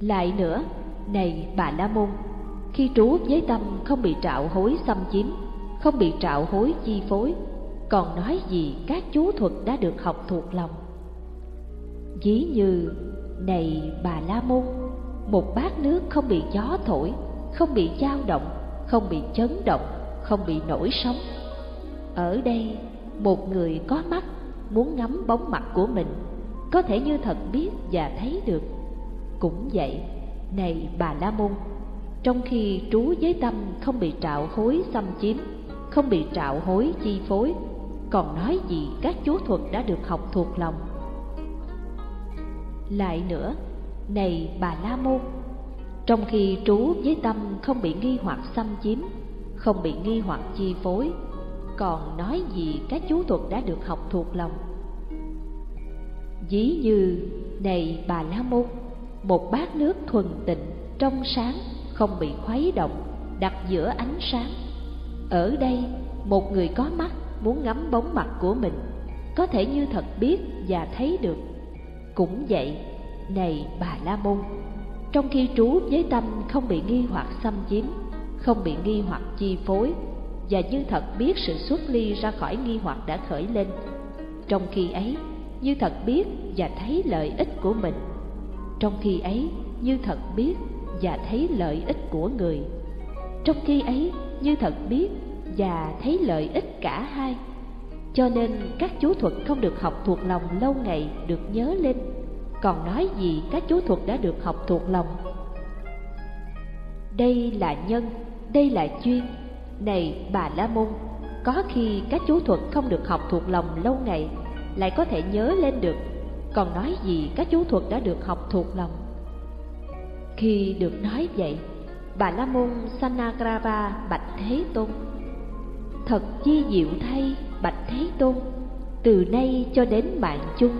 lại nữa, này bà la môn, khi trú với tâm không bị trạo hối xâm chiếm, không bị trạo hối chi phối, còn nói gì các chú thuật đã được học thuộc lòng? Ví như, này bà la môn, một bát nước không bị gió thổi, không bị dao động, không bị chấn động, không bị nổi sóng. Ở đây, một người có mắt, muốn ngắm bóng mặt của mình, có thể như thật biết và thấy được cũng vậy. Này bà la môn, trong khi trú với tâm không bị trạo hối xâm chiếm, không bị trạo hối chi phối, còn nói gì các chú thuật đã được học thuộc lòng? Lại nữa, này bà la môn, trong khi trú với tâm không bị nghi hoặc xâm chiếm, không bị nghi hoặc chi phối, còn nói gì các chú thuật đã được học thuộc lòng? Ví như, này bà la môn một bát nước thuần tịnh trong sáng, không bị khuấy động, đặt giữa ánh sáng. Ở đây, một người có mắt muốn ngắm bóng mặt của mình, có thể như thật biết và thấy được. Cũng vậy, này bà la môn, trong khi trú với tâm không bị nghi hoặc xâm chiếm, không bị nghi hoặc chi phối, và như thật biết sự xuất ly ra khỏi nghi hoặc đã khởi lên, trong khi ấy, như thật biết và thấy lợi ích của mình trong khi ấy, như thật biết và thấy lợi ích của người. Trong khi ấy, như thật biết và thấy lợi ích cả hai. Cho nên các chú thuật không được học thuộc lòng lâu ngày được nhớ lên. Còn nói gì các chú thuật đã được học thuộc lòng? Đây là nhân, đây là chuyên này bà la môn, có khi các chú thuật không được học thuộc lòng lâu ngày lại có thể nhớ lên được còn nói gì các chú thuật đã được học thuộc lòng. Khi được nói vậy bà la môn sanagrava bạch thế tôn thật chi diệu thay bạch thế tôn từ nay cho đến mạng chung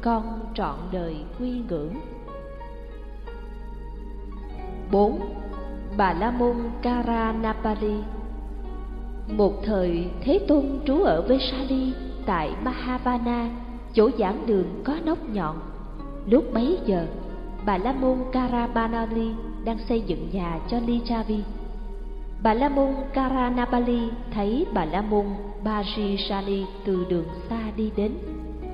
con trọn đời quy ngưỡng. Bốn Bà La Môn Karanapali Một thời Thế Tôn trú ở Vesali tại Mahavana, chỗ giảng đường có nóc nhọn. Lúc bấy giờ, Bà La Môn Karabanali đang xây dựng nhà cho Lichavi. Bà La Môn Karanapali thấy Bà La Môn Bajisali từ đường xa đi đến.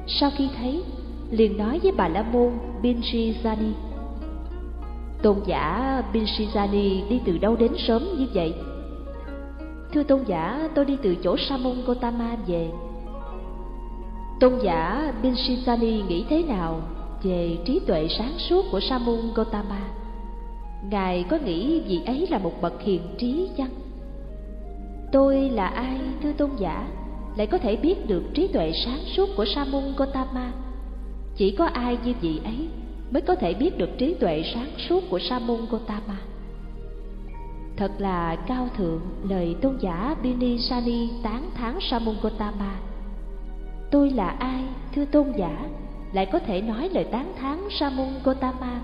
Sau khi thấy, liền nói với Bà La Môn Binjizani Tôn giả Binshizani đi từ đâu đến sớm như vậy? Thưa tôn giả, tôi đi từ chỗ Sa môn Gotama về. Tôn giả Binshizani nghĩ thế nào về trí tuệ sáng suốt của Samun Gotama? Ngài có nghĩ vị ấy là một bậc hiền trí chăng? Tôi là ai, thưa tôn giả, lại có thể biết được trí tuệ sáng suốt của Samun Gotama? Chỉ có ai như vị ấy mới có thể biết được trí tuệ sáng suốt của Samun Gotama. Thật là cao thượng lời tôn giả Binisani tán thán Samun Gotama. Tôi là ai, thưa tôn giả, lại có thể nói lời tán thán Sa môn Gotama?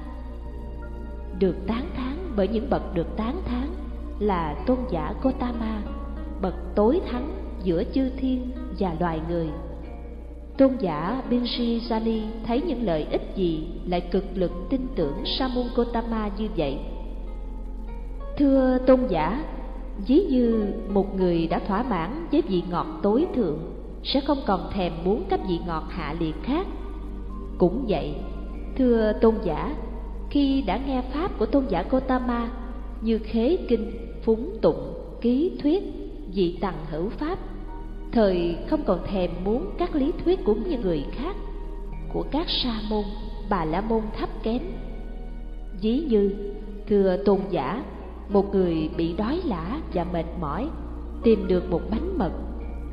Được tán thán bởi những bậc được tán thán là tôn giả Gotama, bậc tối thắng giữa chư thiên và loài người. Tôn giả Binshi Sani thấy những lợi ích gì lại cực lực tin tưởng Samun Gotama như vậy? Thưa tôn giả, ví như một người đã thỏa mãn với vị ngọt tối thượng sẽ không còn thèm muốn các vị ngọt hạ liệt khác. Cũng vậy, thưa tôn giả, khi đã nghe pháp của tôn giả Gotama như khế kinh, phúng tụng, ký thuyết, vị tằng hữu pháp thời không còn thèm muốn các lý thuyết của những người khác của các sa môn bà la môn thấp kém Dĩ như thưa tôn giả một người bị đói lả và mệt mỏi tìm được một bánh mật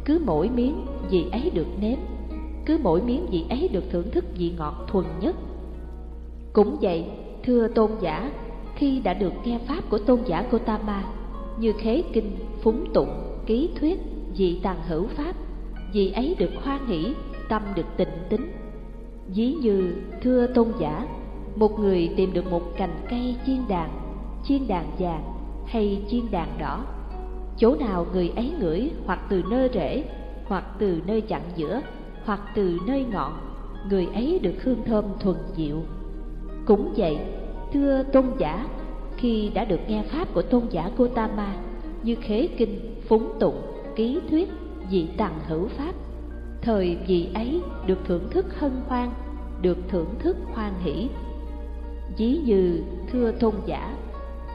cứ mỗi miếng vị ấy được nếm. Cứ mỗi miếng vị ấy được thưởng thức vị ngọt thuần nhất. Cũng vậy, thưa tôn giả, khi đã được nghe pháp của tôn giả Gotama như khế kinh, phúng tụng, ký thuyết, vị tàng hữu pháp, vị ấy được hoan hỷ, tâm được tịnh tính. Ví như, thưa tôn giả, một người tìm được một cành cây chiên đàn chiên đàn vàng hay chiên đàn đỏ, chỗ nào người ấy ngửi hoặc từ nơi rễ hoặc từ nơi chặn giữa, hoặc từ nơi ngọn, người ấy được hương thơm thuần diệu cũng vậy, thưa tôn giả, khi đã được nghe pháp của tôn giả Gotama như khế kinh, phúng tụng, ký thuyết dị tàng hữu pháp, thời vị ấy được thưởng thức hân hoan, được thưởng thức hoan hỷ. Ví như, thưa tôn giả,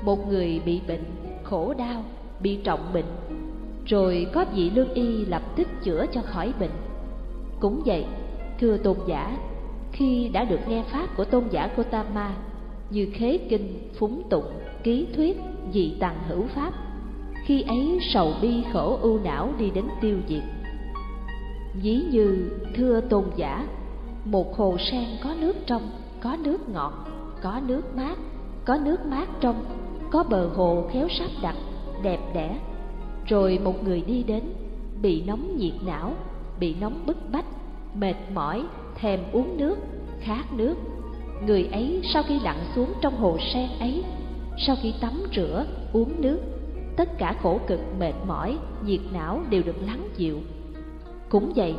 một người bị bệnh, khổ đau, bị trọng bệnh rồi có vị lương y lập tức chữa cho khỏi bệnh. Cũng vậy, thưa tôn giả, khi đã được nghe pháp của tôn giả Gotama như khế kinh, phúng tụng, ký thuyết, dị tằng hữu pháp, khi ấy sầu bi khổ ưu não đi đến tiêu diệt. Ví như, thưa tôn giả, một hồ sen có nước trong, có nước ngọt, có nước mát, có nước mát trong, có bờ hồ khéo sắp đặt, đẹp đẽ rồi một người đi đến, bị nóng nhiệt não, bị nóng bức bách, mệt mỏi, thèm uống nước, khát nước. Người ấy sau khi lặn xuống trong hồ sen ấy, sau khi tắm rửa, uống nước, tất cả khổ cực, mệt mỏi, nhiệt não đều được lắng dịu. Cũng vậy,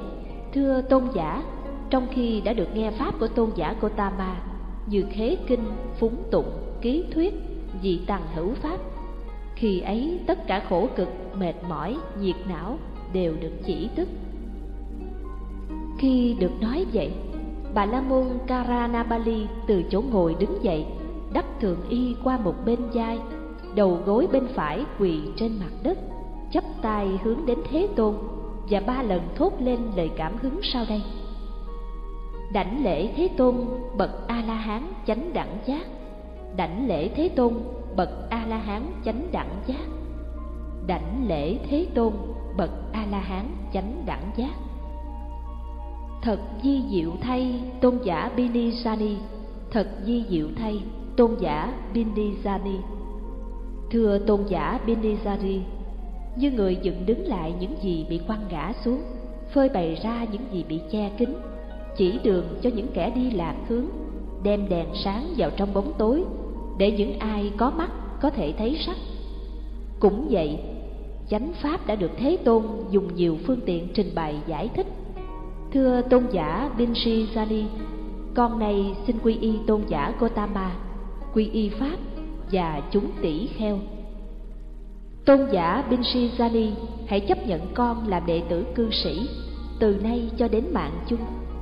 thưa tôn giả, trong khi đã được nghe pháp của tôn giả Gotama, như khế kinh, phúng tụng, ký thuyết dị tàng hữu pháp khi ấy, tất cả khổ cực, mệt mỏi nhiệt não đều được chỉ tức khi được nói vậy, bà la môn karanabali từ chỗ ngồi đứng dậy, đắp thượng y qua một bên vai, đầu gối bên phải quỳ trên mặt đất, chắp tay hướng đến thế tôn và ba lần thốt lên lời cảm hứng sau đây. Đảnh lễ thế tôn, bậc a la hán chánh đẳng giác. Đảnh lễ thế tôn bậc a la hán chánh đẳng giác. Đảnh lễ thế tôn, bậc a la hán chánh đẳng giác. Thật di diệu thay tôn giả binisani thật di diệu thay tôn giả binisani thưa tôn giả binisani như người dựng đứng lại những gì bị quăng ngã xuống, phơi bày ra những gì bị che kín, chỉ đường cho những kẻ đi lạc hướng, đem đèn sáng vào trong bóng tối để những ai có mắt có thể thấy sắc. Cũng vậy chánh pháp đã được thế tôn dùng nhiều phương tiện trình bày giải thích. Thưa tôn giả binshi Sani, con này xin quy y tôn giả gotama quy y pháp và chúng tỷ kheo. Tôn giả binshi Sani hãy chấp nhận con làm đệ tử cư sĩ từ nay cho đến mạng chung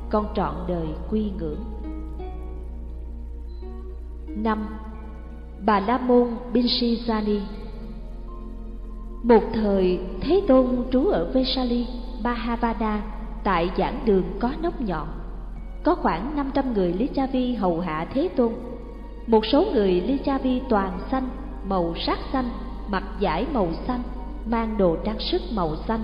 con trọn đời quy ngưỡng. Năm Bà La Môn Binshijani Một thời Thế Tôn trú ở Vesali, Mahavada tại giảng đường có nóc nhọn. Có khoảng 500 người Lichavi hầu hạ Thế Tôn. Một số người Lichavi toàn xanh, màu sắc xanh, mặc giải màu xanh, mang đồ trang sức màu xanh.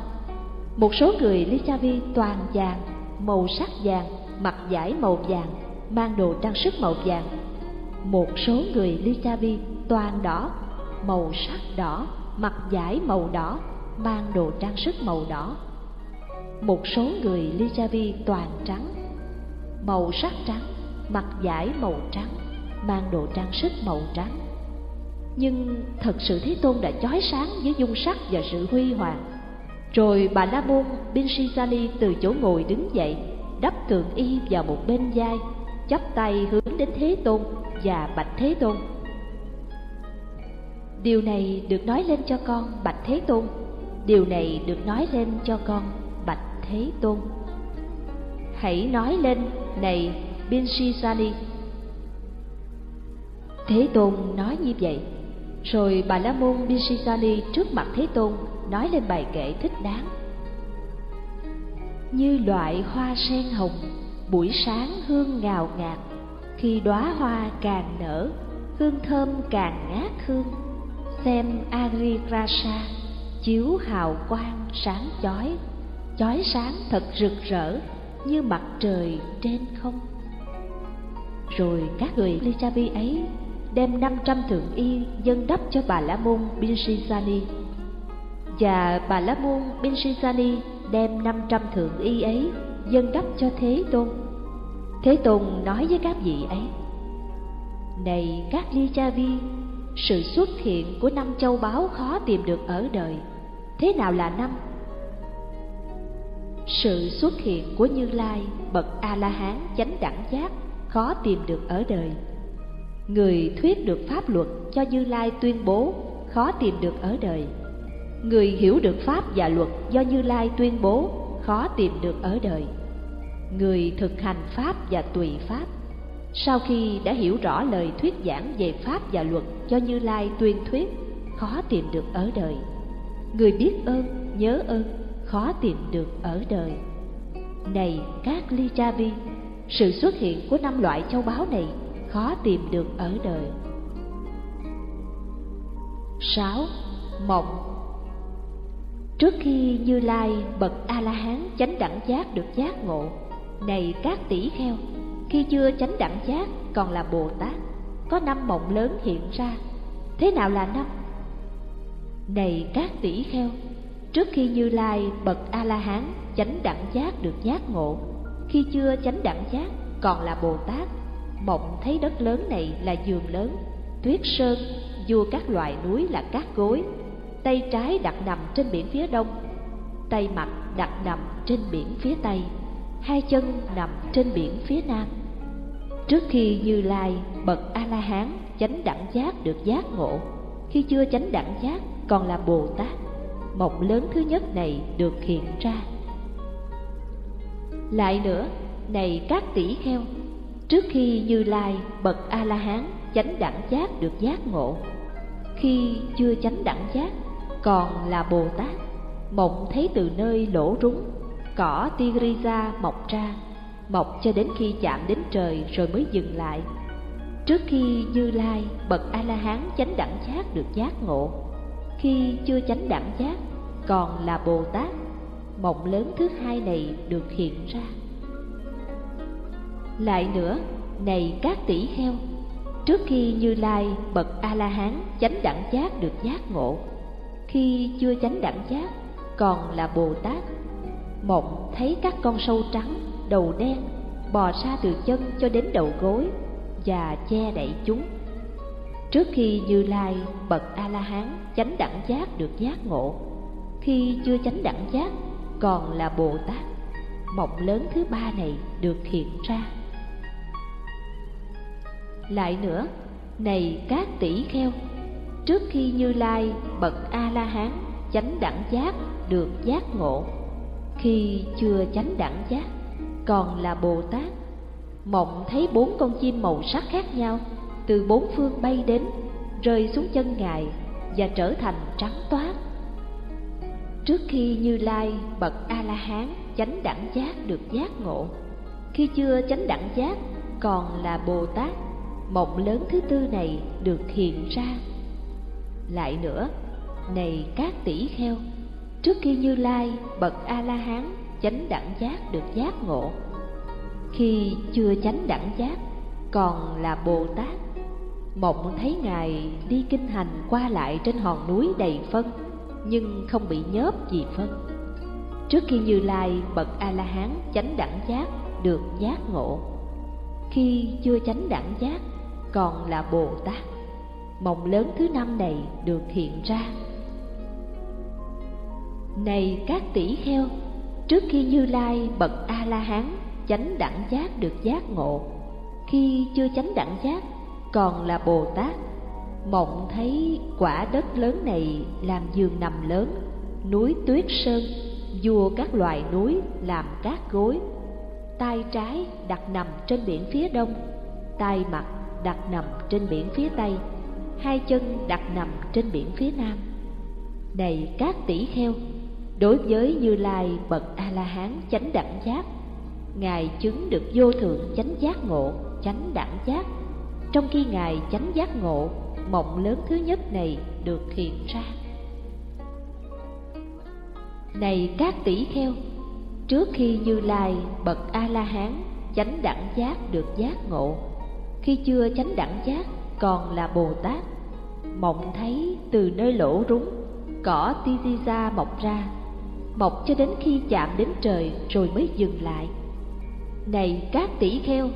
Một số người Lichavi toàn vàng, màu sắc vàng, mặc giải màu vàng, mang đồ trang sức màu vàng một số người Lichavi toàn đỏ, màu sắc đỏ, mặc giải màu đỏ, mang đồ trang sức màu đỏ. Một số người Lichavi toàn trắng, màu sắc trắng, mặc giải màu trắng, mang đồ trang sức màu trắng. Nhưng thật sự Thế Tôn đã chói sáng với dung sắc và sự huy hoàng. Rồi bà La Môn Binshisani từ chỗ ngồi đứng dậy, đắp tượng y vào một bên vai, chắp tay hướng đến Thế Tôn và Bạch Thế Tôn. Điều này được nói lên cho con Bạch Thế Tôn, điều này được nói lên cho con Bạch Thế Tôn. Hãy nói lên này Binshisani. Thế Tôn nói như vậy, rồi Bà La Môn Binshisani trước mặt Thế Tôn nói lên bài kệ thích đáng. Như loại hoa sen hồng, buổi sáng hương ngào ngạt, khi đóa hoa càng nở, hương thơm càng ngát hương. Xem agrigrasa chiếu hào quang sáng chói chói sáng thật rực rỡ như mặt trời trên không. Rồi các người Lichavi ấy đem 500 thượng y dân đắp cho bà La Môn Binshisani và bà La Môn Binshisani đem 500 thượng y ấy dân đắp cho Thế Tôn. Thế Tôn nói với các vị ấy, Này các ly cha vi, Sự xuất hiện của năm châu báu khó tìm được ở đời, Thế nào là năm? Sự xuất hiện của Như Lai, Bậc A-la-hán chánh đẳng giác, Khó tìm được ở đời Người thuyết được pháp luật cho Như Lai tuyên bố khó tìm được ở đời. Người hiểu được pháp và luật do Như Lai tuyên bố khó tìm được ở đời. Người thực hành pháp và tùy pháp sau khi đã hiểu rõ lời thuyết giảng về pháp và luật do Như Lai tuyên thuyết khó tìm được ở đời. Người biết ơn, nhớ ơn khó tìm được ở đời. Này các ly cha vi, sự xuất hiện của năm loại châu báu này khó tìm được ở đời. 6. Mộng Trước khi Như Lai bậc A-la-hán chánh đẳng giác được giác ngộ, này các tỷ kheo, khi chưa chánh đẳng giác còn là Bồ Tát, có năm mộng lớn hiện ra. Thế nào là năm? Này các tỷ kheo, trước khi Như Lai bậc A-la-hán chánh đẳng giác được giác ngộ, khi chưa chánh đẳng giác còn là Bồ Tát, mộng thấy đất lớn này là giường lớn, tuyết sơn, vua các loại núi là cát gối, tay trái đặt nằm trên biển phía đông, tay mặt đặt nằm trên biển phía tây, hai chân nằm trên biển phía nam. Trước khi Như Lai bậc A La Hán chánh đẳng giác được giác ngộ, khi chưa chánh đẳng giác còn là Bồ Tát, mộng lớn thứ nhất này được hiện ra. Lại nữa, này các tỷ kheo, trước khi Như Lai bậc A La Hán chánh đẳng giác được giác ngộ, khi chưa chánh đẳng giác còn là Bồ Tát, mộng thấy từ nơi lỗ rúng, cỏ tigriza mọc ra, mọc cho đến khi chạm đến trời rồi mới dừng lại. Trước khi Như Lai bậc A La Hán chánh đẳng giác được giác ngộ, khi chưa chánh đẳng giác còn là Bồ Tát, mộng lớn thứ hai này được hiện ra. Lại nữa, này các tỷ heo, trước khi Như Lai bậc A La Hán chánh đẳng giác được giác ngộ, khi chưa chánh đẳng giác còn là Bồ Tát, mộng thấy các con sâu trắng đầu đen bò ra từ chân cho đến đầu gối và che đậy chúng. Trước khi Như Lai bậc A La Hán chánh đẳng giác được giác ngộ, khi chưa chánh đẳng giác còn là Bồ Tát, mộng lớn thứ ba này được hiện ra. Lại nữa, này các tỷ kheo, trước khi Như Lai bậc A La Hán chánh đẳng giác được giác ngộ, khi chưa chánh đẳng giác còn là Bồ Tát. Mộng thấy bốn con chim màu sắc khác nhau từ bốn phương bay đến, rơi xuống chân Ngài và trở thành trắng toát. Trước khi Như Lai bậc A-la-hán chánh đẳng giác được giác ngộ, khi chưa chánh đẳng giác còn là Bồ Tát, mộng lớn thứ tư này được hiện ra. Lại nữa, này các tỷ kheo, trước khi Như Lai bậc A-la-hán chánh đẳng giác được giác ngộ, khi chưa chánh đẳng giác còn là Bồ Tát. Mộng thấy Ngài đi kinh hành qua lại trên hòn núi đầy phân, nhưng không bị nhớp vì phân. Trước khi Như Lai bậc A-la-hán chánh đẳng giác được giác ngộ, khi chưa chánh đẳng giác còn là Bồ Tát. Mộng lớn thứ năm này được hiện ra. Này các tỷ kheo, trước khi Như Lai bậc A-la-hán chánh đẳng giác được giác ngộ khi chưa chánh đẳng giác còn là bồ tát mộng thấy quả đất lớn này làm giường nằm lớn núi tuyết sơn vua các loài núi làm cát gối. Tay trái đặt nằm trên biển phía đông tay mặt đặt nằm trên biển phía tây hai chân đặt nằm trên biển phía nam. Này các tỷ kheo đối với như lai bậc a la hán chánh đẳng giác Ngài chứng được vô thượng chánh giác ngộ, chánh đẳng giác. Trong khi Ngài chánh giác ngộ, mộng lớn thứ nhất này được hiện ra. Này các tỷ kheo, trước khi Như Lai bậc A-la-hán chánh đẳng giác được giác ngộ, khi chưa chánh đẳng giác còn là Bồ Tát, mộng thấy từ nơi lỗ rúng, cỏ Tiziza mọc ra, mọc cho đến khi chạm đến trời rồi mới dừng lại này các tỷ kheo,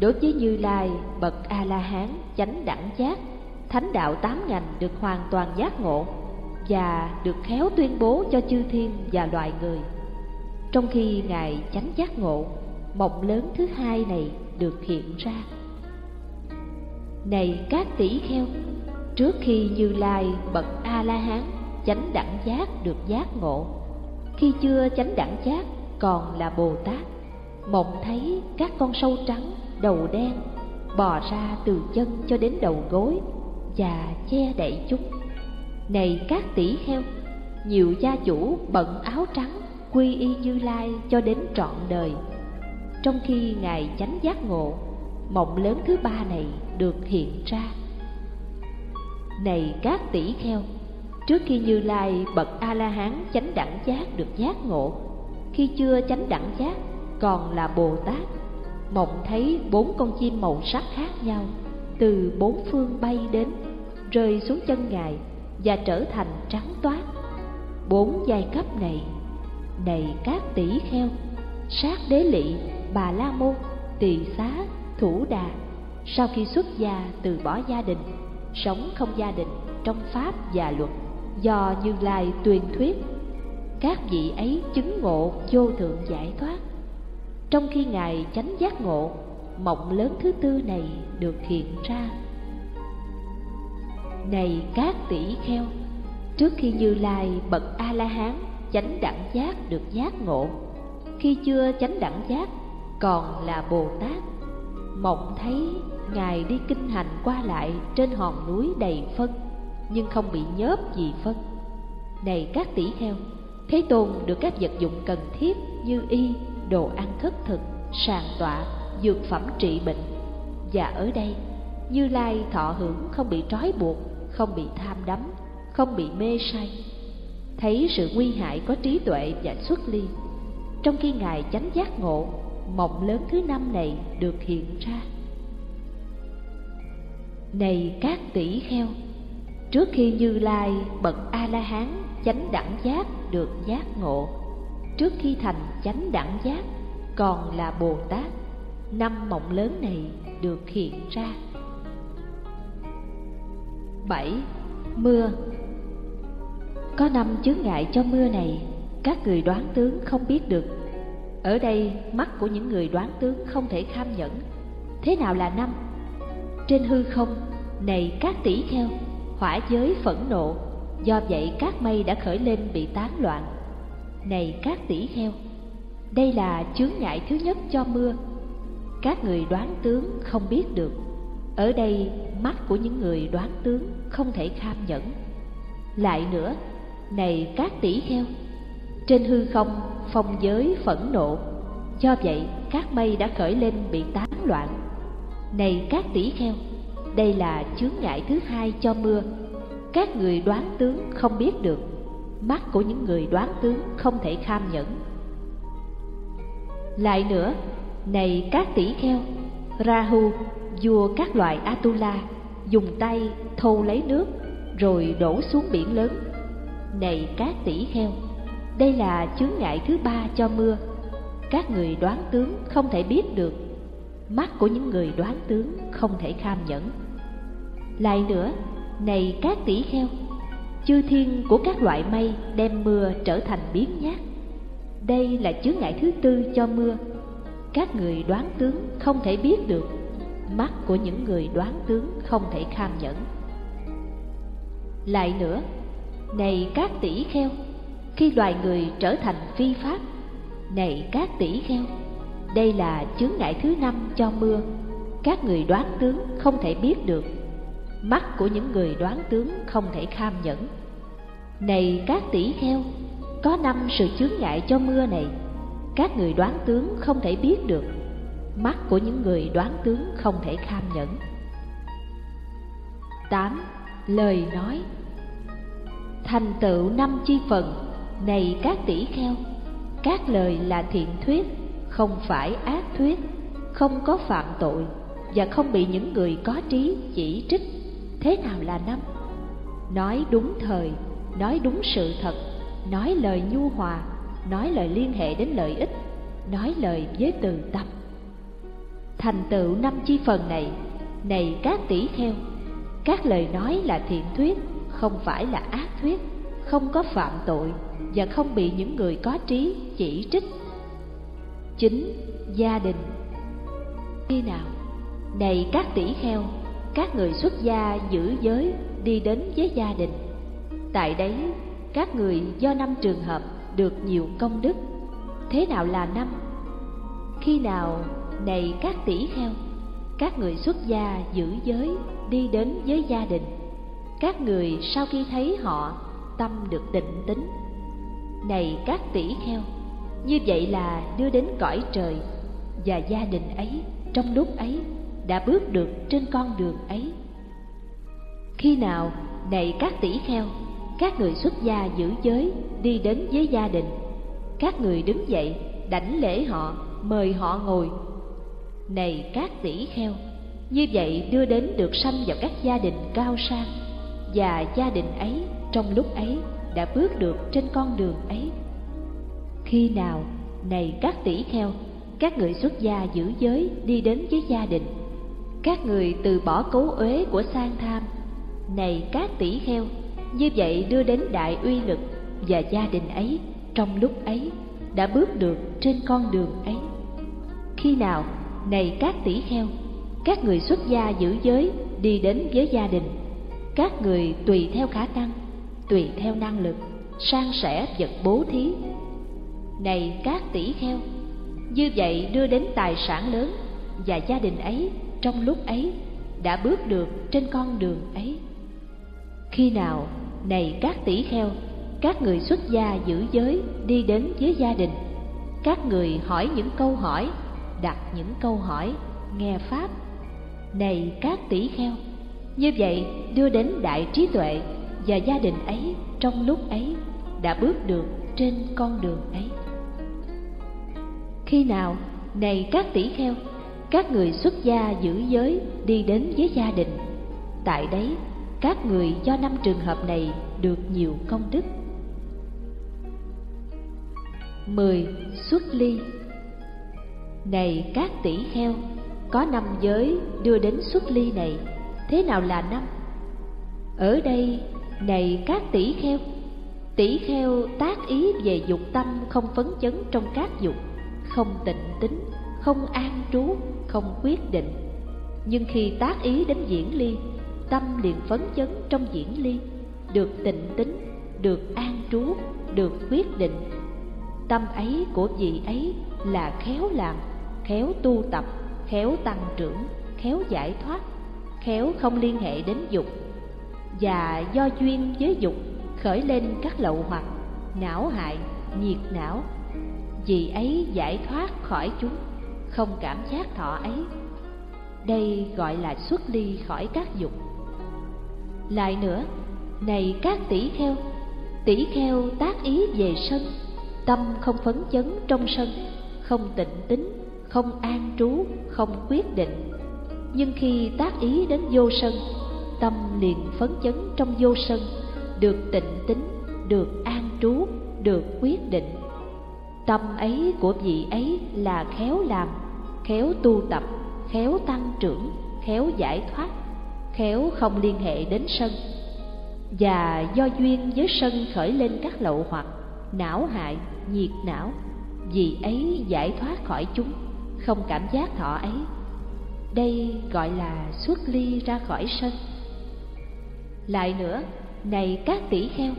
đối với Như Lai bậc A La Hán chánh đẳng giác, thánh đạo tám ngành được hoàn toàn giác ngộ và được khéo tuyên bố cho chư thiên và loài người. Trong khi ngài chánh giác ngộ, mộng lớn thứ hai này được hiện ra. này các tỷ kheo trước khi như lai bậc a la hán chánh đẳng giác được giác ngộ khi chưa chánh đẳng giác, còn là bồ tát, mộng thấy các con sâu trắng, đầu đen, bò ra từ chân cho đến đầu gối và che đậy chúng. Này các tỷ kheo nhiều gia chủ bận áo trắng, quy y như lai cho đến trọn đời. Trong khi ngài chánh giác ngộ, mộng lớn thứ ba này được hiện ra. Này các tỷ kheo trước khi như lai bậc a la hán chánh đẳng giác được giác ngộ, khi chưa chánh đẳng giác, còn là bồ tát, mộng thấy bốn con chim màu sắc khác nhau, từ bốn phương bay đến, rơi xuống chân ngài và trở thành trắng toát. Bốn giai cấp này này các tỷ kheo, sát đế lị, bà la môn, tỳ xá, thủ đà, sau khi xuất gia từ bỏ gia đình, sống không gia đình trong pháp và luật do như lai tuyên thuyết, các vị ấy chứng ngộ vô thượng giải thoát. Trong khi ngài chánh giác ngộ, mộng lớn thứ tư này được hiện ra. Này các tỷ kheo, trước khi như lai bậc a la hán chánh đẳng giác được giác ngộ, khi chưa chánh đẳng giác còn là bồ tát, mộng thấy ngài đi kinh hành qua lại trên hòn núi đầy phân nhưng không bị nhớp gì phân. Này các tỷ heo, thế tôn được các vật dụng cần thiết như y, đồ ăn khất thực, sàn tọa, dược phẩm trị bệnh. Và ở đây, như lai thọ hưởng không bị trói buộc, không bị tham đắm, không bị mê say. Thấy sự nguy hại có trí tuệ và xuất ly, trong khi ngài chánh giác ngộ, mộng lớn thứ năm này được hiện ra. Này các tỷ kheo trước khi như lai bậc a la hán chánh đẳng giác được giác ngộ. Trước khi thành chánh đẳng giác, còn là bồ tát năm mộng lớn này được hiện ra. Bảy, mưa. Có năm chướng ngại cho mưa này, các người đoán tướng không biết được. Ở đây, mắt của những người đoán tướng không thể kham nhẫn. Thế nào là năm? Trên hư không, này các tỷ kheo hỏa giới phẫn nộ. Do vậy các mây đã khởi lên bị tán loạn. Này các tỷ heo, đây là chướng ngại thứ nhất cho mưa. Các người đoán tướng không biết được. Ở đây mắt của những người đoán tướng không thể kham nhẫn. Lại nữa này các tỷ heo, trên hư không phong giới phẫn nộ. Do vậy các mây đã khởi lên bị tán loạn. Này các tỷ heo đây là chướng ngại thứ hai cho mưa. Các người đoán tướng không biết được. Mắt của những người đoán tướng không thể kham nhẫn. Lại nữa, này các tỷ kheo, rahu, vua các loại atula, dùng tay thâu lấy nước, rồi đổ xuống biển lớn. Này các tỷ kheo, đây là chướng ngại thứ ba cho mưa. Các người đoán tướng không thể biết được. Mắt của những người đoán tướng không thể kham nhẫn lại nữa, này các tỷ kheo, chư thiên của các loại mây đem mưa trở thành biến nhát. Đây là chướng ngại thứ tư cho mưa. Các người đoán tướng không thể biết được, mắt của những người đoán tướng không thể kham nhẫn. Lại nữa, này các tỷ kheo, khi loài người trở thành phi pháp, này các tỷ kheo, đây là chướng ngại thứ năm cho mưa. Các người đoán tướng không thể biết được mắt của những người đoán tướng không thể kham nhẫn. Này các tỷ kheo có năm sự chướng ngại cho mưa này. Các người đoán tướng không thể biết được. Mắt của những người đoán tướng không thể kham nhẫn. Tám, Lời nói. Thành tựu năm chi phần. Này các tỷ kheo Các lời là thiện thuyết, Không phải ác thuyết, Không có phạm tội Và không bị những người có trí chỉ trích. Thế nào là năm? Nói đúng thời, Nói đúng sự thật, Nói lời nhu hòa, Nói lời liên hệ đến lợi ích, Nói lời với từ tâm. Thành tựu năm chi phần này Này các tỷ kheo, Các lời nói là thiện thuyết, Không phải là ác thuyết, Không có phạm tội Và không bị những người có trí chỉ trích. Chính Gia đình. Khi nào? Này các tỷ kheo các người xuất gia giữ giới đi đến với gia đình. Tại đấy, các người do năm trường hợp được nhiều công đức. Thế nào là năm? Khi nào này các tỷ kheo, các người xuất gia giữ giới đi đến với gia đình, các người sau khi thấy họ, tâm được định tính. Này các tỷ kheo, như vậy là đưa đến cõi trời và gia đình ấy trong lúc ấy đã bước được trên con đường ấy. Khi nào này các tỷ kheo, các người xuất gia giữ giới đi đến với gia đình, các người đứng dậy đảnh lễ họ, mời họ ngồi. Này các tỷ kheo, như vậy đưa đến được sanh vào các gia đình cao sang, và gia đình ấy trong lúc ấy đã bước được trên con đường ấy. Khi nào này các tỷ kheo, các người xuất gia giữ giới đi đến với gia đình các người từ bỏ cấu uế của sang tham. Này các tỷ kheo, như vậy đưa đến đại uy lực và gia đình ấy trong lúc ấy đã bước được trên con đường ấy. Khi nào, này các tỷ kheo, các người xuất gia giữ giới đi đến với gia đình, các người tùy theo khả năng, tùy theo năng lực san sẻ vật bố thí. Này các tỷ kheo, như vậy đưa đến tài sản lớn và gia đình ấy trong lúc ấy đã bước được trên con đường ấy. Khi nào này các tỷ kheo, các người xuất gia giữ giới đi đến với gia đình, các người hỏi những câu hỏi, đặt những câu hỏi, nghe pháp. Này các tỷ kheo, như vậy đưa đến đại trí tuệ và gia đình ấy trong lúc ấy đã bước được trên con đường ấy. Khi nào này các tỷ kheo các người xuất gia giữ giới đi đến với gia đình tại đấy các người do năm trường hợp này được nhiều công đức 10. Xuất ly Này các tỷ kheo, có năm giới đưa đến xuất ly này, thế nào là năm? Ở đây, này các tỷ kheo, tỷ kheo tác ý về dục tâm không phấn chấn trong các dục, không tịnh tính, không an trú, không quyết định. Nhưng khi tác ý đến diễn ly, tâm liền phấn chấn trong diễn ly, được tịnh tính, được an trú, được quyết định. Tâm ấy của vị ấy là khéo làm, khéo tu tập, khéo tăng trưởng, khéo giải thoát, khéo không liên hệ đến dục. Và do duyên với dục khởi lên các lậu hoặc, não hại, nhiệt não. Vì ấy giải thoát khỏi chúng, không cảm giác thọ ấy. Đây gọi là xuất ly khỏi các dục. Lại nữa, này các tỷ kheo, tỷ kheo tác ý về sân, tâm không phấn chấn trong sân, không tịnh tính, không an trú, không quyết định. Nhưng khi tác ý đến vô sân, tâm liền phấn chấn trong vô sân, được tịnh tính, được an trú, được quyết định. Tâm ấy của vị ấy là khéo làm, khéo tu tập, khéo tăng trưởng, khéo giải thoát khéo không liên hệ đến sân. Và do duyên với sân khởi lên các lậu hoặc não hại nhiệt não vì ấy giải thoát khỏi chúng không cảm giác thọ ấy. Đây gọi là xuất ly ra khỏi sân. Lại nữa này các tỷ kheo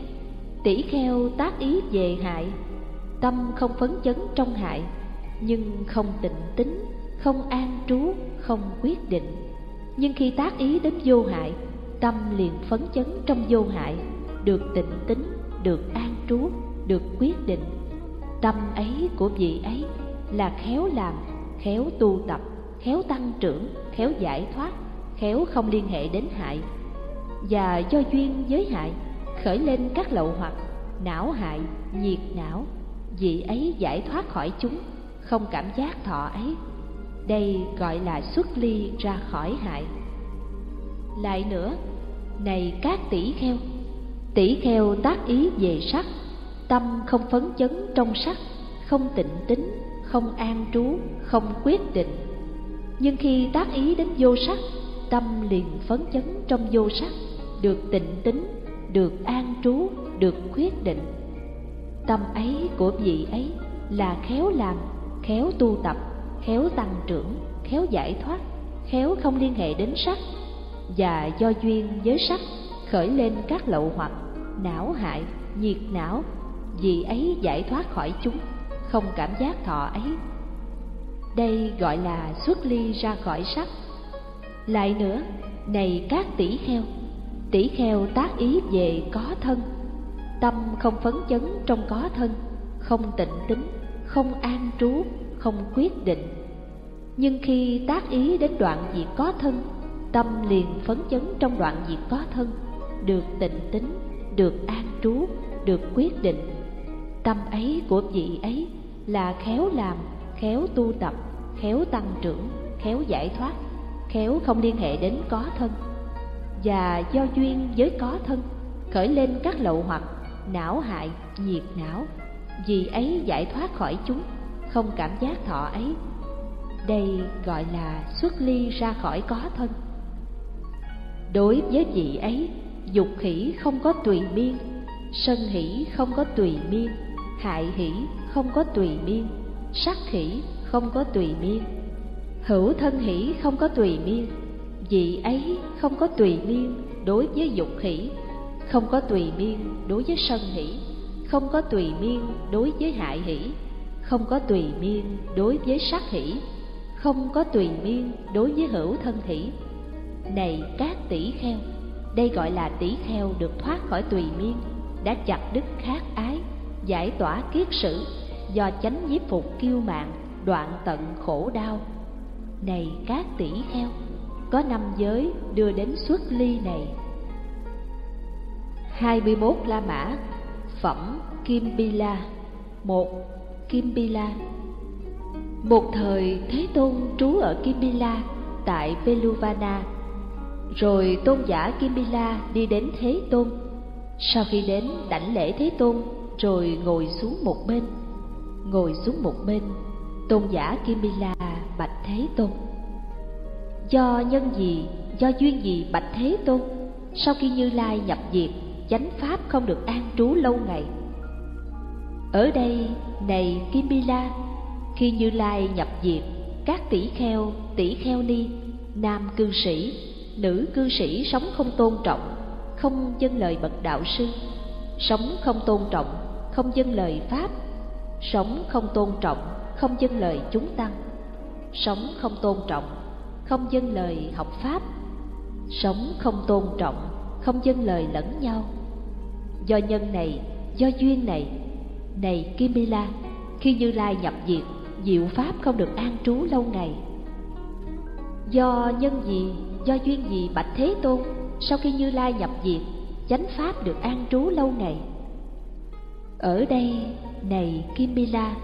tỷ kheo tác ý về hại tâm không phấn chấn trong hại nhưng không tịnh tính, không an trú, không quyết định. Nhưng khi tác ý đến vô hại, tâm liền phấn chấn trong vô hại. Được tịnh tính, được an trú, được quyết định. Tâm ấy của vị ấy là khéo làm, khéo tu tập, khéo tăng trưởng, khéo giải thoát, khéo không liên hệ đến hại. Và do duyên với hại, khởi lên các lậu hoặc, não hại, nhiệt não. Vị ấy giải thoát khỏi chúng không cảm giác thọ ấy. Đây gọi là xuất ly ra khỏi hại. Lại nữa, này các tỷ kheo tỷ kheo tác ý về sắc, tâm không phấn chấn trong sắc, không tịnh tính, không an trú, không quyết định. Nhưng khi tác ý đến vô sắc, tâm liền phấn chấn trong vô sắc, được tịnh tính, được an trú, được quyết định. Tâm ấy của vị ấy là khéo làm khéo tu tập, khéo tăng trưởng, khéo giải thoát, khéo không liên hệ đến sắc, và do duyên với sắc khởi lên các lậu hoặc, não hại, nhiệt não, vì ấy giải thoát khỏi chúng, không cảm giác thọ ấy. Đây gọi là xuất ly ra khỏi sắc. Lại nữa, này các tỷ kheo tỷ kheo tác ý về có thân. Tâm không phấn chấn trong có thân, không tịnh tính không an trú, không quyết định. Nhưng khi tác ý đến đoạn diệt có thân, tâm liền phấn chấn trong đoạn diệt có thân, được tịnh tính, được an trú, được quyết định. Tâm ấy của vị ấy là khéo làm, khéo tu tập, khéo tăng trưởng, khéo giải thoát, khéo không liên hệ đến có thân. Và do duyên với có thân, khởi lên các lậu hoặc, não hại, nhiệt não vì ấy giải thoát khỏi chúng, không cảm giác thọ ấy. Đây gọi là xuất ly ra khỏi có thân. Đối với vị ấy, dục khỉ không có tùy miên, sân hỷ không có tùy miên, hại hỷ không có tùy miên, sắc hỷ không có tùy miên, hữu thân hỷ không có tùy miên, vị ấy không có tùy miên đối với dục hỷ, không có tùy miên đối với sân hỷ không có tùy miên đối với hại hỷ, không có tùy miên đối với sắc hỷ, không có tùy miên đối với hữu thân hỷ. Này các tỷ kheo, đây gọi là tỷ kheo được thoát khỏi tùy miên, đã chặt đứt khát ái, giải tỏa kiết sử, do chánh nhiếp phục kiêu mạng đoạn tận khổ đau. Này các tỷ kheo, có năm giới đưa đến xuất ly này. Hai mươi 21 La Mã Phẩm Kim Bila một Kim Bila Một thời Thế Tôn trú ở Kim Bila tại Veluvana Rồi tôn giả Kim Bila đi đến Thế Tôn. Sau khi đến đảnh lễ Thế Tôn rồi ngồi xuống một bên. Ngồi xuống một bên Tôn giả Kim Bila bạch Thế Tôn. Do nhân gì, do duyên gì bạch Thế Tôn? Sau khi Như Lai nhập diệt chánh pháp không được an trú lâu ngày. Ở đây, này kim la, khi như lai nhập diệt, các tỷ kheo tỷ kheo ni, nam cư sĩ, nữ cư sĩ sống không tôn trọng, không dân lời bậc đạo sư, sống không tôn trọng, không dân lời pháp, sống không tôn trọng, không dân lời chúng tăng, sống không tôn trọng, không dân lời học pháp, sống không tôn trọng không dâng lời lẫn nhau. Do nhân này, do duyên này này Kimila, khi như lai nhập diệt, diệu pháp không được an trú lâu ngày. Do nhân gì, do duyên gì bạch thế tôn, sau khi như lai nhập diệt, chánh pháp được an trú lâu ngày? Ở đây, này Kimila,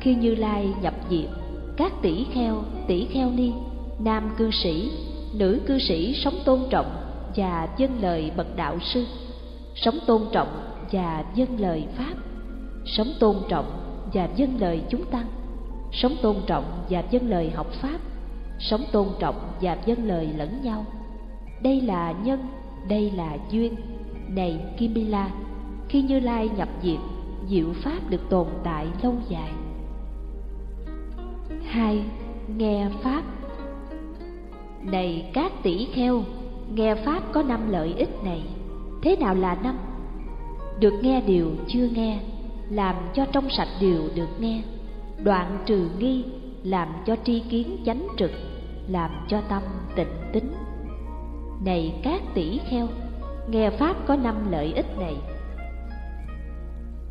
khi như lai nhập diệt, các tỷ kheo tỷ kheo ni, nam cư sĩ, nữ cư sĩ sống tôn trọng và dân lời bậc đạo sư. Sống tôn trọng và dân lời pháp. Sống tôn trọng và dân lời chúng tăng sống tôn trọng và dân lời học pháp. Sống tôn trọng và dân lời lẫn nhau. Đây là nhân, đây là duyên. Này kimila, khi như lai nhập diệt, diệu pháp được tồn tại lâu dài. Hai, nghe pháp. Này các tỷ kheo nghe pháp có năm lợi ích này, thế nào là năm? Được nghe điều chưa nghe, làm cho trong sạch điều được nghe. Đoạn trừ nghi, làm cho tri kiến chánh trực, làm cho tâm tịnh tính. Này các tỷ kheo, nghe pháp có năm lợi ích này.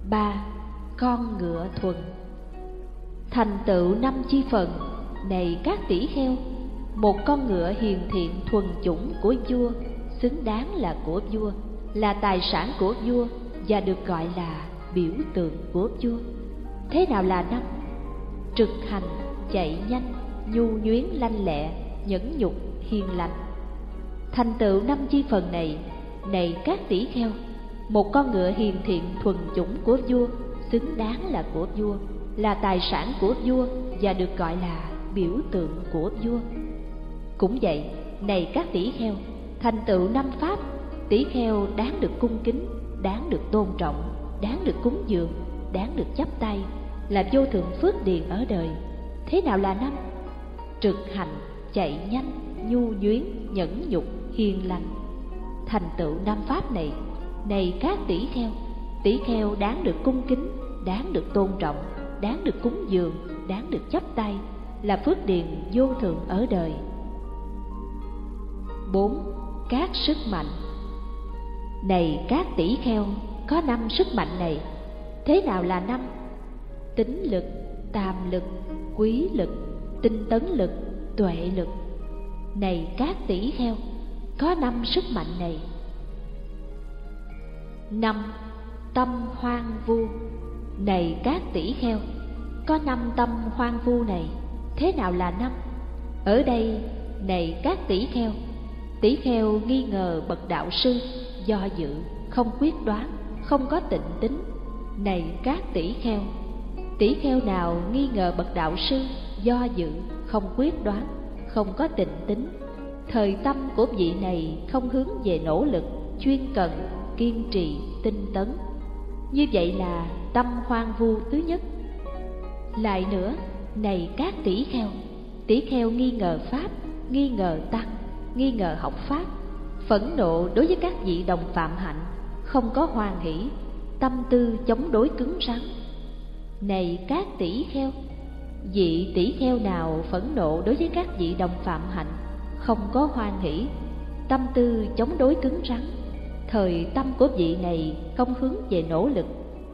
Ba, con ngựa thuần. Thành tựu năm chi phần, này các tỷ kheo một con ngựa hiền thiện thuần chủng của vua, xứng đáng là của vua, là tài sản của vua và được gọi là biểu tượng của vua. Thế nào là năm? Trực hành, chạy nhanh, nhu nhuyến lanh lẹ, nhẫn nhục, hiền lành. Thành tựu năm chi phần này này các tỷ kheo, một con ngựa hiền thiện thuần chủng của vua, xứng đáng là của vua, là tài sản của vua và được gọi là biểu tượng của vua cũng vậy này các tỷ kheo thành tựu năm pháp tỷ kheo đáng được cung kính đáng được tôn trọng đáng được cúng dường đáng được chắp tay là vô thượng phước điền ở đời thế nào là năm trực hành chạy nhanh nhu nhuyến nhẫn nhục hiền lành. Thành tựu năm pháp này, này các tỷ kheo, tỷ kheo đáng được cung kính, đáng được tôn trọng, đáng được cúng dường, đáng được chấp tay, là phước điền vô thượng ở đời. 4. Các sức mạnh Này các tỷ kheo, có năm sức mạnh này. Thế nào là năm? Tính lực, tam lực, quý lực, tinh tấn lực, tuệ lực. Này các tỷ kheo, có năm sức mạnh này. Năm tâm hoang vu này các tỷ kheo có năm tâm hoang vu này thế nào là năm ở đây này các tỷ kheo tỷ kheo nghi ngờ bậc đạo sư, do dự, không quyết đoán, không có tịnh tính. Này các tỷ kheo tỷ kheo nào nghi ngờ bậc đạo sư, do dự, không quyết đoán, không có tịnh tính? Thời tâm của vị này không hướng về nỗ lực, chuyên cần, kiên trì, tinh tấn. Như vậy là tâm hoang vu thứ nhất. Lại nữa, này các tỷ kheo tỷ kheo nghi ngờ pháp, nghi ngờ tăng nghi ngờ học pháp, phẫn nộ đối với các vị đồng phạm hạnh, không có hoan hỷ, tâm tư chống đối cứng rắn. Này các tỷ kheo, vị tỷ kheo nào phẫn nộ đối với các vị đồng phạm hạnh, không có hoan hỷ, tâm tư chống đối cứng rắn, thời tâm của vị này không hướng về nỗ lực,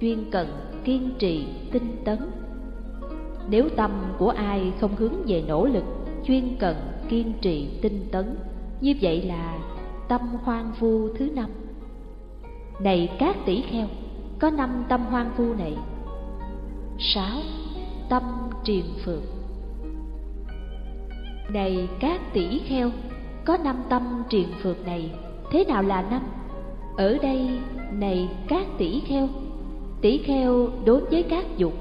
chuyên cần kiên trì, tinh tấn. Nếu tâm của ai không hướng về nỗ lực, chuyên cần kiên trì tinh tấn. Như vậy là tâm hoang vu thứ năm. Này các tỷ kheo, có năm tâm hoang vu này. Sáu tâm triền phượng. Này các tỷ kheo, có năm tâm triền phược này, thế nào là năm? Ở đây, này các tỷ kheo tỷ kheo đối với các dục,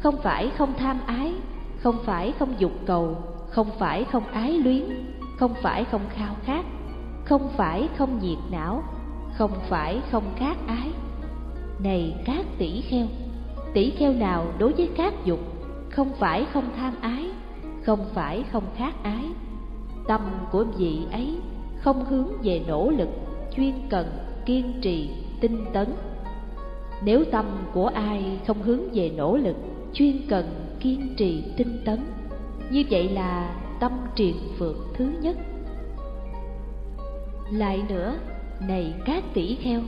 không phải không tham ái, không phải không dục cầu không phải không ái luyến, không phải không khao khát, không phải không nhiệt não, không phải không khát ái. Này các tỷ kheo tỷ kheo nào đối với các dục không phải không tham ái, không phải không khát ái? Tâm của vị ấy không hướng về nỗ lực chuyên cần, kiên trì, tinh tấn. Nếu tâm của ai không hướng về nỗ lực chuyên cần, kiên trì, tinh tấn như vậy là tâm triền phược thứ nhất. Lại nữa, này các tỷ kheo,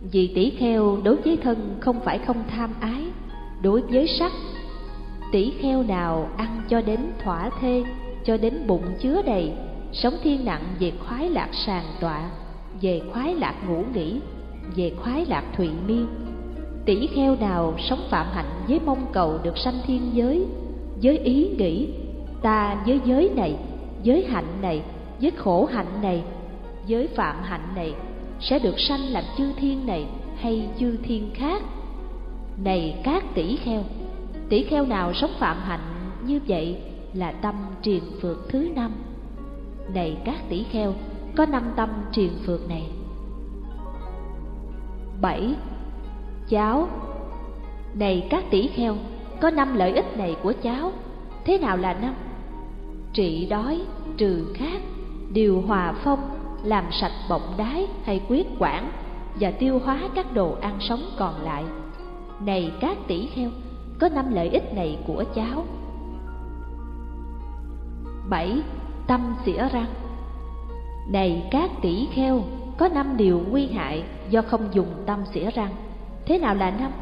vì tỷ kheo đối với thân không phải không tham ái, đối với sắc, tỷ kheo nào ăn cho đến thỏa thê, cho đến bụng chứa đầy, sống thiên nặng về khoái lạc sàng tọa, về khoái lạc ngủ nghỉ, về khoái lạc thụy miên tỷ kheo nào sống phạm hạnh với mong cầu được sanh thiên giới, với ý nghĩ ta với giới này, giới hạnh này, với khổ hạnh này, với phạm hạnh này, sẽ được sanh làm chư thiên này hay chư thiên khác? Này các tỷ kheo tỷ kheo nào sống phạm hạnh như vậy là tâm triền phược thứ năm. Này các tỷ kheo, có năm tâm triền phược này. Bảy cháo này các tỷ kheo, có năm lợi ích này của cháo thế nào là năm? Trị đói, trừ khát, điều hòa phong, làm sạch bọng đái hay quyết quản và tiêu hóa các đồ ăn sống còn lại. Này các tỷ kheo, có năm lợi ích này của cháo bảy, tâm xỉa răng. Này các tỷ kheo, có năm điều nguy hại do không dùng tâm xỉa răng. Thế nào là năm?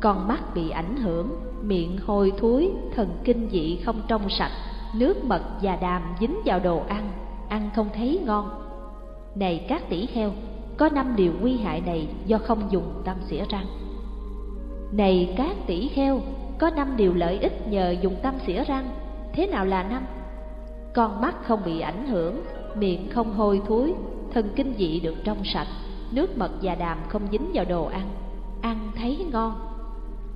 Con mắt bị ảnh hưởng, miệng hôi thối, thần kinh dị không trong sạch nước mật và đàm dính vào đồ ăn ăn không thấy ngon. Này các tỷ heo, có năm điều nguy hại này do không dùng tâm xỉa răng. Này các tỷ heo, có năm điều lợi ích nhờ dùng tâm xỉa răng, thế nào là năm? Con mắt không bị ảnh hưởng, miệng không hôi thối thần kinh dị được trong sạch, nước mật và đàm không dính vào đồ ăn ăn thấy ngon.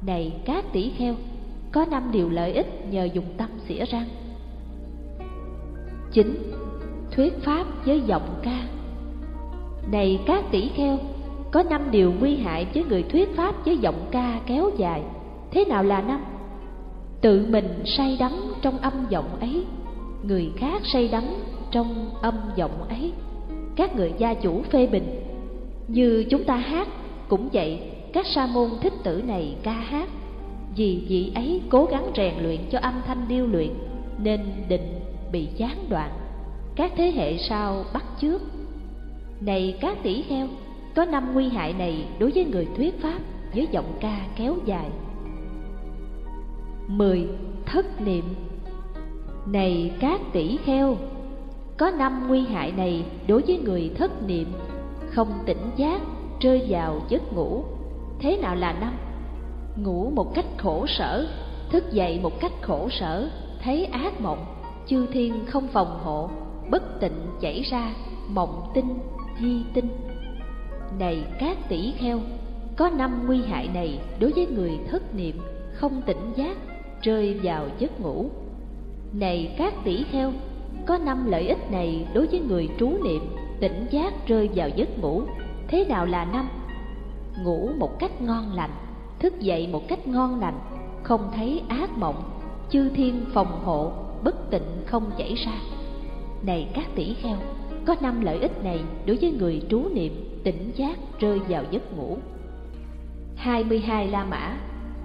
Này các tỷ heo, có năm điều lợi ích nhờ dùng tâm xỉa răng. 9. thuyết pháp với giọng ca này các tỷ kheo có năm điều nguy hại với người thuyết pháp với giọng ca kéo dài thế nào là năm tự mình say đắm trong âm giọng ấy người khác say đắm trong âm giọng ấy các người gia chủ phê bình. Như chúng ta hát, cũng vậy, các sa môn thích tử này ca hát. Vì vị ấy cố gắng rèn luyện cho âm thanh điêu luyện, nên định bị gián đoạn. Các thế hệ sau bắt chước. Này các tỷ heo có năm nguy hại này đối với người thuyết pháp với giọng ca kéo dài. 10. Thất niệm Này các tỷ heo có năm nguy hại này đối với người thất niệm, không tỉnh giác, rơi vào giấc ngủ. Thế nào là năm? Ngủ một cách khổ sở, thức dậy một cách khổ sở, thấy ác mộng, chư thiên không phòng hộ, bất tịnh chảy ra, mộng tinh, di tinh. Này các tỷ kheo, có năm nguy hại này đối với người thất niệm, không tỉnh giác, rơi vào giấc ngủ. Này các tỷ kheo, có năm lợi ích này đối với người trú niệm, tỉnh giác rơi vào giấc ngủ. Thế nào là năm? Ngủ một cách ngon lành, thức dậy một cách ngon lành, không thấy ác mộng, chư thiên phòng hộ, bất tịnh không chảy ra. Này các tỷ kheo, có năm lợi ích này đối với người trú niệm, tỉnh giác rơi vào giấc ngủ. 22 La Mã